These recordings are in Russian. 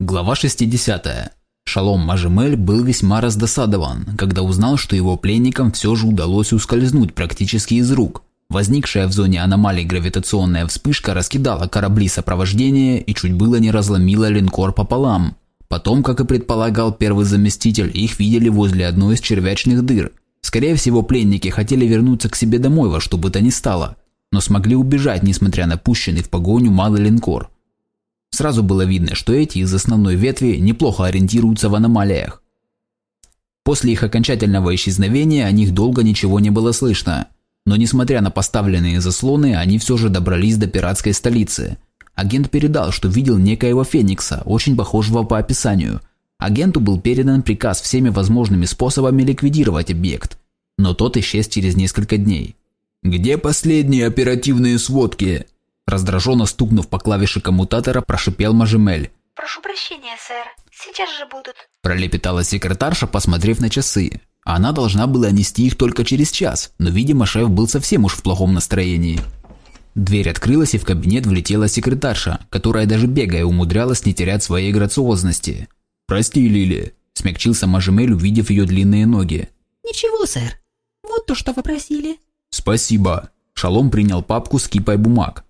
Глава 60. Шалом Мажемель был весьма раздосадован, когда узнал, что его пленникам все же удалось ускользнуть практически из рук. Возникшая в зоне аномалий гравитационная вспышка раскидала корабли сопровождения и чуть было не разломила линкор пополам. Потом, как и предполагал первый заместитель, их видели возле одной из червячных дыр. Скорее всего, пленники хотели вернуться к себе домой во что бы то ни стало, но смогли убежать, несмотря на пущенный в погоню малый линкор. Сразу было видно, что эти из основной ветви неплохо ориентируются в аномалиях. После их окончательного исчезновения о них долго ничего не было слышно. Но несмотря на поставленные заслоны, они все же добрались до пиратской столицы. Агент передал, что видел некоего Феникса, очень похожего по описанию. Агенту был передан приказ всеми возможными способами ликвидировать объект. Но тот исчез через несколько дней. «Где последние оперативные сводки?» Раздраженно стукнув по клавише коммутатора, прошипел Мажемель. «Прошу прощения, сэр. Сейчас же будут». Пролепетала секретарша, посмотрев на часы. Она должна была нести их только через час, но, видимо, шеф был совсем уж в плохом настроении. Дверь открылась, и в кабинет влетела секретарша, которая даже бегая умудрялась не терять своей грациозности. «Прости, Лили», – смягчился Мажемель, увидев ее длинные ноги. «Ничего, сэр. Вот то, что вы просили». «Спасибо». Шалом принял папку с кипой бумаг.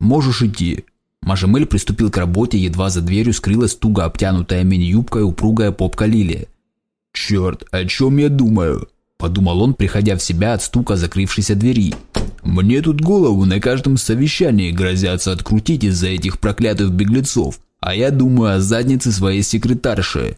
Можешь идти». Мажемель приступил к работе, едва за дверью скрылась туго обтянутая мини-юбкой упругая попка Лили. «Черт, о чем я думаю?» – подумал он, приходя в себя от стука закрывшейся двери. «Мне тут голову на каждом совещании грозятся открутить из-за этих проклятых беглецов, а я думаю о заднице своей секретарши.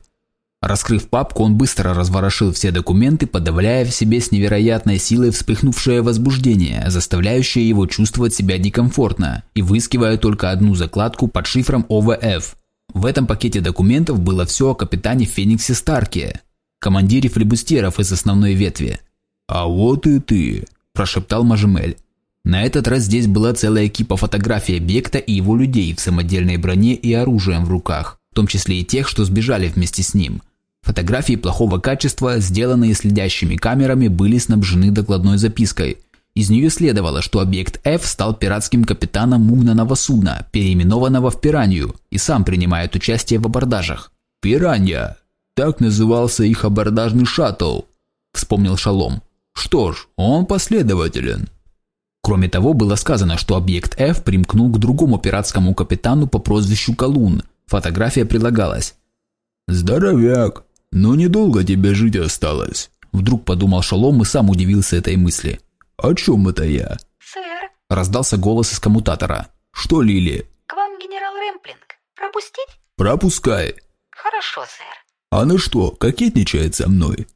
Раскрыв папку, он быстро разворошил все документы, подавляя в себе с невероятной силой вспыхнувшее возбуждение, заставляющее его чувствовать себя некомфортно, и выискивая только одну закладку под шифром ОВФ. В этом пакете документов было все о капитане Фениксе Старке, командире флебустеров из основной ветви. «А вот и ты», – прошептал Мажемель. На этот раз здесь была целая экипа фотографий объекта и его людей в самодельной броне и оружием в руках, в том числе и тех, что сбежали вместе с ним – Фотографии плохого качества, сделанные следящими камерами, были снабжены докладной запиской. Из нее следовало, что объект F стал пиратским капитаном угнанного судна, переименованного в Пиранью, и сам принимает участие в абордажах. «Пиранья! Так назывался их абордажный шаттл», – вспомнил Шалом. «Что ж, он последователен». Кроме того, было сказано, что объект F примкнул к другому пиратскому капитану по прозвищу Колун. Фотография прилагалась. «Здоровяк! Но недолго тебе жить осталось. Вдруг подумал Шалом и сам удивился этой мысли. О чем это я? Сэр. Раздался голос из коммутатора. Что, Лили? К вам генерал Рэмплинг. Пропустить? Пропускай. Хорошо, сэр. Она что, кокетничает со мной?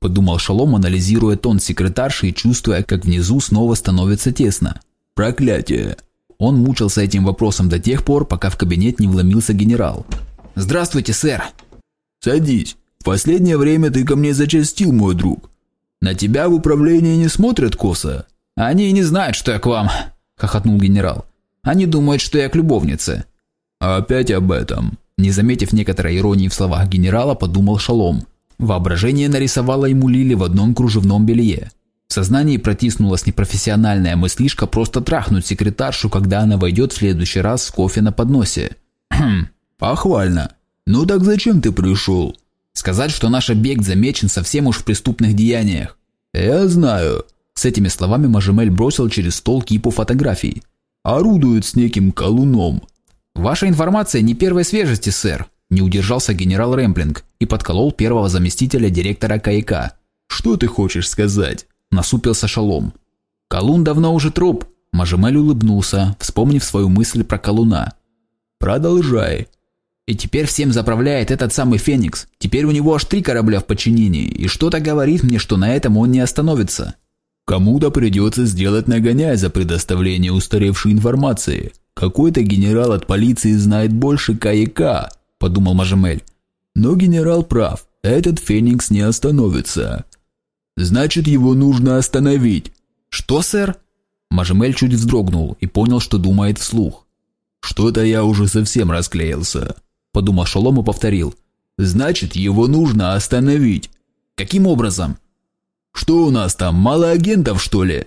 Подумал Шалом, анализируя тон секретарши и чувствуя, как внизу снова становится тесно. Проклятие. Он мучился этим вопросом до тех пор, пока в кабинет не вломился генерал. «Здравствуйте, сэр!» «Садись!» В последнее время ты ко мне зачастил, мой друг. На тебя в управлении не смотрят косо. Они не знают, что я к вам, хохотнул генерал. Они думают, что я к любовнице. А опять об этом. Не заметив некоторой иронии в словах генерала, подумал Шалом. Воображение нарисовало ему Лили в одном кружевном белье. В сознании протиснулась непрофессиональная мыслишка просто трахнуть секретаршу, когда она войдет в следующий раз с кофе на подносе. Хм, похвально. Ну так зачем ты пришел? Сказать, что наш объект замечен совсем уж в преступных деяниях. Я знаю. С этими словами Мажемель бросил через стол кипу фотографий. Орудует с неким колуном. Ваша информация не первой свежести, сэр. Не удержался генерал Рэмплинг и подколол первого заместителя директора КАИК. Что ты хочешь сказать? Насупился Шалом. Колун давно уже труп. Мажемель улыбнулся, вспомнив свою мысль про колуна. Продолжай. И теперь всем заправляет этот самый Феникс. Теперь у него аж три корабля в подчинении, и что-то говорит мне, что на этом он не остановится. Кому-то придется сделать нагоняй за предоставление устаревшей информации. Какой-то генерал от полиции знает больше КАИК, подумал Мажемель. Но генерал прав, этот Феникс не остановится. Значит, его нужно остановить. Что, сэр? Мажемель чуть вздрогнул и понял, что думает вслух. Что-то я уже совсем расклеился подумал Шолом и повторил. Значит, его нужно остановить. Каким образом? Что у нас там, мало агентов, что ли?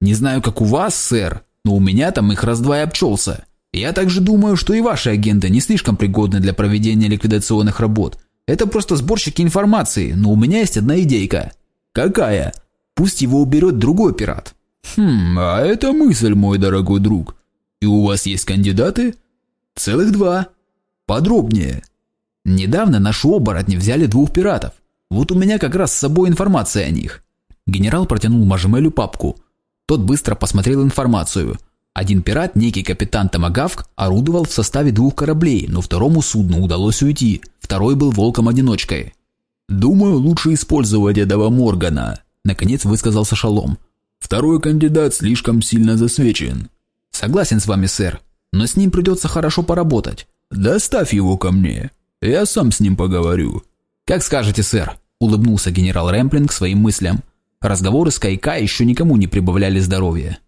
Не знаю, как у вас, сэр, но у меня там их раз-два и обчелся. Я также думаю, что и ваши агенты не слишком пригодны для проведения ликвидационных работ. Это просто сборщики информации, но у меня есть одна идейка. Какая? Пусть его уберет другой пират. Хм, а это мысль, мой дорогой друг. И у вас есть кандидаты? Целых два. Подробнее. Недавно наши оборотни взяли двух пиратов. Вот у меня как раз с собой информация о них. Генерал протянул Мажемелю папку. Тот быстро посмотрел информацию. Один пират, некий капитан Томагавк, орудовал в составе двух кораблей, но второму судну удалось уйти. Второй был волком-одиночкой. «Думаю, лучше использовать этого Моргана», – наконец высказался Шалом. «Второй кандидат слишком сильно засвечен». «Согласен с вами, сэр, но с ним придется хорошо поработать». «Доставь его ко мне, я сам с ним поговорю». «Как скажете, сэр», – улыбнулся генерал Рэмплинг своим мыслям. Разговоры с Кайка еще никому не прибавляли здоровья.